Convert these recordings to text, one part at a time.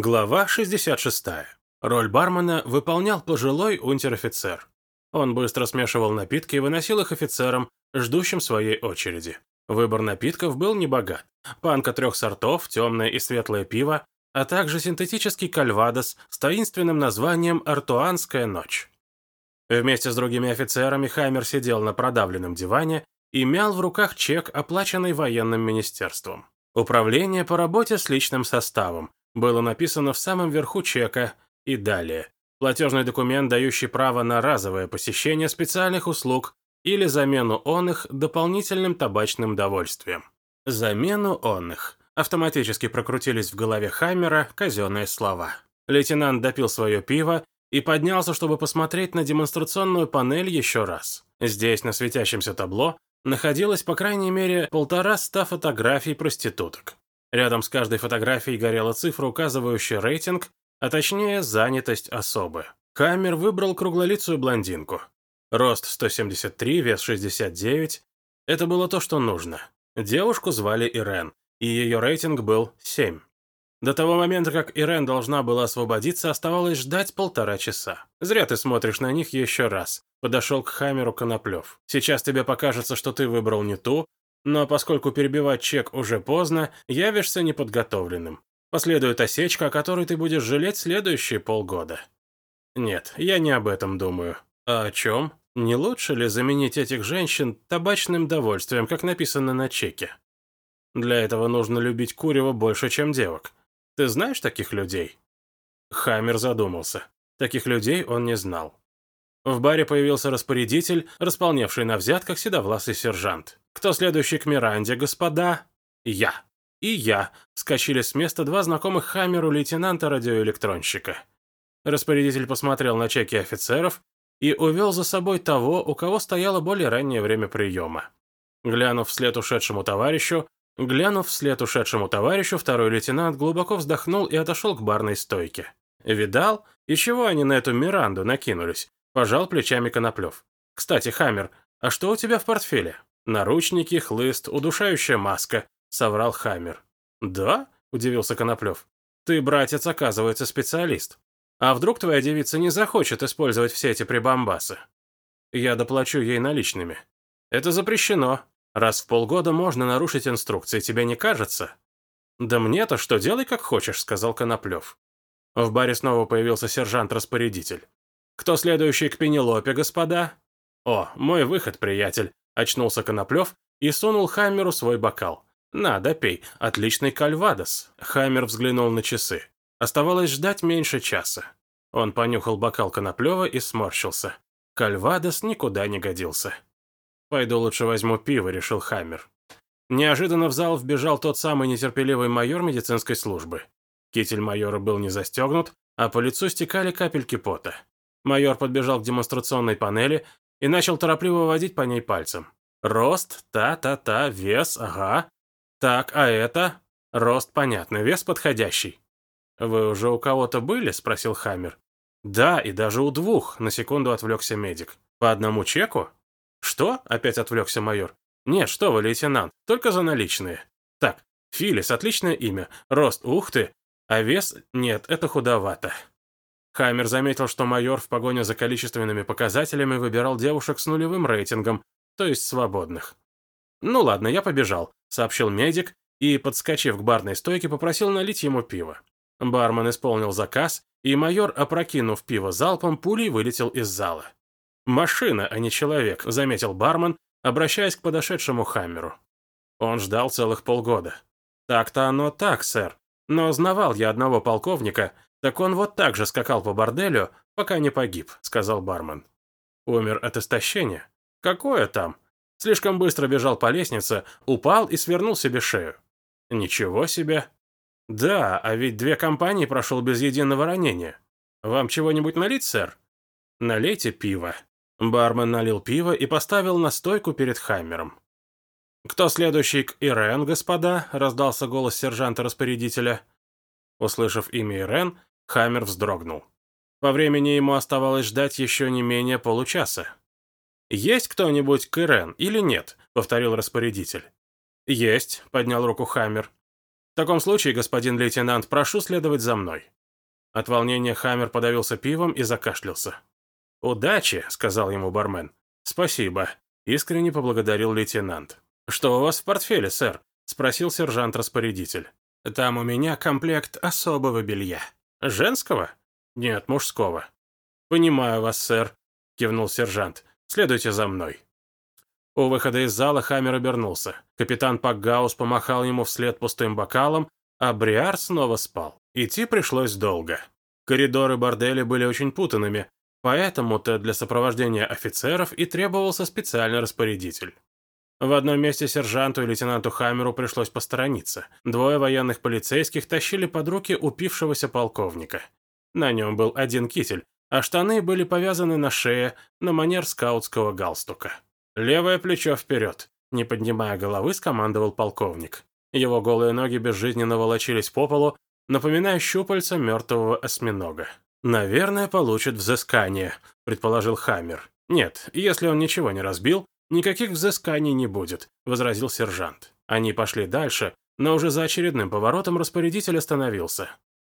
Глава 66. Роль бармена выполнял пожилой унтер-офицер. Он быстро смешивал напитки и выносил их офицерам, ждущим своей очереди. Выбор напитков был небогат. Панка трех сортов, темное и светлое пиво, а также синтетический кальвадос с таинственным названием «Артуанская ночь». Вместе с другими офицерами Хаймер сидел на продавленном диване и мял в руках чек, оплаченный военным министерством. Управление по работе с личным составом, было написано в самом верху чека и далее. Платежный документ, дающий право на разовое посещение специальных услуг или замену он их дополнительным табачным довольствием. Замену он их. Автоматически прокрутились в голове Хаммера казенные слова. Лейтенант допил свое пиво и поднялся, чтобы посмотреть на демонстрационную панель еще раз. Здесь, на светящемся табло, находилось по крайней мере полтора ста фотографий проституток. Рядом с каждой фотографией горела цифра, указывающая рейтинг, а точнее занятость особы. Хаммер выбрал круглолицую блондинку. Рост 173, вес 69. Это было то, что нужно. Девушку звали Ирен, и ее рейтинг был 7. До того момента, как Ирен должна была освободиться, оставалось ждать полтора часа. Зря ты смотришь на них еще раз. Подошел к Хамеру Коноплев. Сейчас тебе покажется, что ты выбрал не ту, но поскольку перебивать чек уже поздно, явишься неподготовленным. Последует осечка, о которой ты будешь жалеть следующие полгода. Нет, я не об этом думаю. А о чем? Не лучше ли заменить этих женщин табачным довольствием, как написано на чеке? Для этого нужно любить курево больше, чем девок. Ты знаешь таких людей? Хаммер задумался. Таких людей он не знал. В баре появился распорядитель, располневший на взятках седовласый сержант. «Кто следующий к Миранде, господа?» «Я». И я скачили с места два знакомых Хаммеру лейтенанта-радиоэлектронщика. Распорядитель посмотрел на чеки офицеров и увел за собой того, у кого стояло более раннее время приема. Глянув вслед ушедшему товарищу, глянув вслед ушедшему товарищу, второй лейтенант глубоко вздохнул и отошел к барной стойке. Видал, и чего они на эту Миранду накинулись? Пожал плечами Коноплев. «Кстати, Хаммер, а что у тебя в портфеле?» «Наручники, хлыст, удушающая маска», — соврал Хаммер. «Да?» — удивился Коноплев. «Ты, братец, оказывается, специалист. А вдруг твоя девица не захочет использовать все эти прибамбасы?» «Я доплачу ей наличными». «Это запрещено. Раз в полгода можно нарушить инструкции, тебе не кажется?» «Да мне-то что, делай как хочешь», — сказал Коноплев. В баре снова появился сержант-распорядитель. «Кто следующий к Пенелопе, господа?» «О, мой выход, приятель», — очнулся Коноплев и сунул Хаммеру свой бокал. «На, допей, отличный кальвадос». Хаммер взглянул на часы. Оставалось ждать меньше часа. Он понюхал бокал Коноплева и сморщился. Кальвадос никуда не годился. «Пойду лучше возьму пиво», — решил Хаммер. Неожиданно в зал вбежал тот самый нетерпеливый майор медицинской службы. Китель майора был не застегнут, а по лицу стекали капельки пота. Майор подбежал к демонстрационной панели и начал торопливо водить по ней пальцем. Рост, та-та-та, вес, ага. Так, а это? Рост, понятно, вес подходящий. «Вы уже у кого-то были?» – спросил Хаммер. «Да, и даже у двух», – на секунду отвлекся медик. «По одному чеку?» «Что?» – опять отвлекся майор. «Нет, что вы, лейтенант, только за наличные». «Так, Филис, отличное имя. Рост, ух ты. А вес? Нет, это худовато». Хаммер заметил, что майор в погоне за количественными показателями выбирал девушек с нулевым рейтингом, то есть свободных. «Ну ладно, я побежал», — сообщил медик и, подскочив к барной стойке, попросил налить ему пиво. Бармен исполнил заказ, и майор, опрокинув пиво залпом, пулей вылетел из зала. «Машина, а не человек», — заметил бармен, обращаясь к подошедшему Хаммеру. Он ждал целых полгода. «Так-то оно так, сэр. Но знавал я одного полковника, «Так он вот так же скакал по борделю, пока не погиб», — сказал бармен. «Умер от истощения? Какое там? Слишком быстро бежал по лестнице, упал и свернул себе шею». «Ничего себе!» «Да, а ведь две компании прошел без единого ранения. Вам чего-нибудь налить, сэр?» «Налейте пиво». Бармен налил пиво и поставил на стойку перед Хаммером. «Кто следующий к Ирен, господа?» — раздался голос сержанта-распорядителя. Услышав имя Ирен, Хаммер вздрогнул. По времени ему оставалось ждать еще не менее получаса. «Есть кто-нибудь к Ирен или нет?» — повторил распорядитель. «Есть», — поднял руку Хаммер. таком случае, господин лейтенант, прошу следовать за мной». От волнения Хаммер подавился пивом и закашлялся. «Удачи», — сказал ему бармен. «Спасибо», — искренне поблагодарил лейтенант. «Что у вас в портфеле, сэр?» — спросил сержант-распорядитель. «Там у меня комплект особого белья». «Женского?» «Нет, мужского». «Понимаю вас, сэр», — кивнул сержант. «Следуйте за мной». У выхода из зала Хаммер обернулся. Капитан Пакгаус помахал ему вслед пустым бокалом, а Бриар снова спал. Идти пришлось долго. Коридоры борделя были очень путанными, поэтому-то для сопровождения офицеров и требовался специальный распорядитель. В одном месте сержанту и лейтенанту Хаммеру пришлось посторониться. Двое военных полицейских тащили под руки упившегося полковника. На нем был один китель, а штаны были повязаны на шее на манер скаутского галстука. «Левое плечо вперед», — не поднимая головы, скомандовал полковник. Его голые ноги безжизненно волочились по полу, напоминая щупальца мертвого осьминога. «Наверное, получит взыскание», — предположил Хаммер. «Нет, если он ничего не разбил, никаких взысканий не будет», — возразил сержант. Они пошли дальше, но уже за очередным поворотом распорядитель остановился.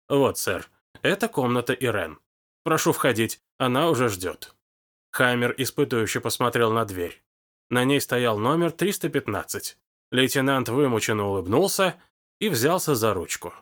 «Вот, сэр, это комната Ирен. Прошу входить, она уже ждет». Хаммер испытующе посмотрел на дверь. На ней стоял номер 315. Лейтенант вымученно улыбнулся и взялся за ручку.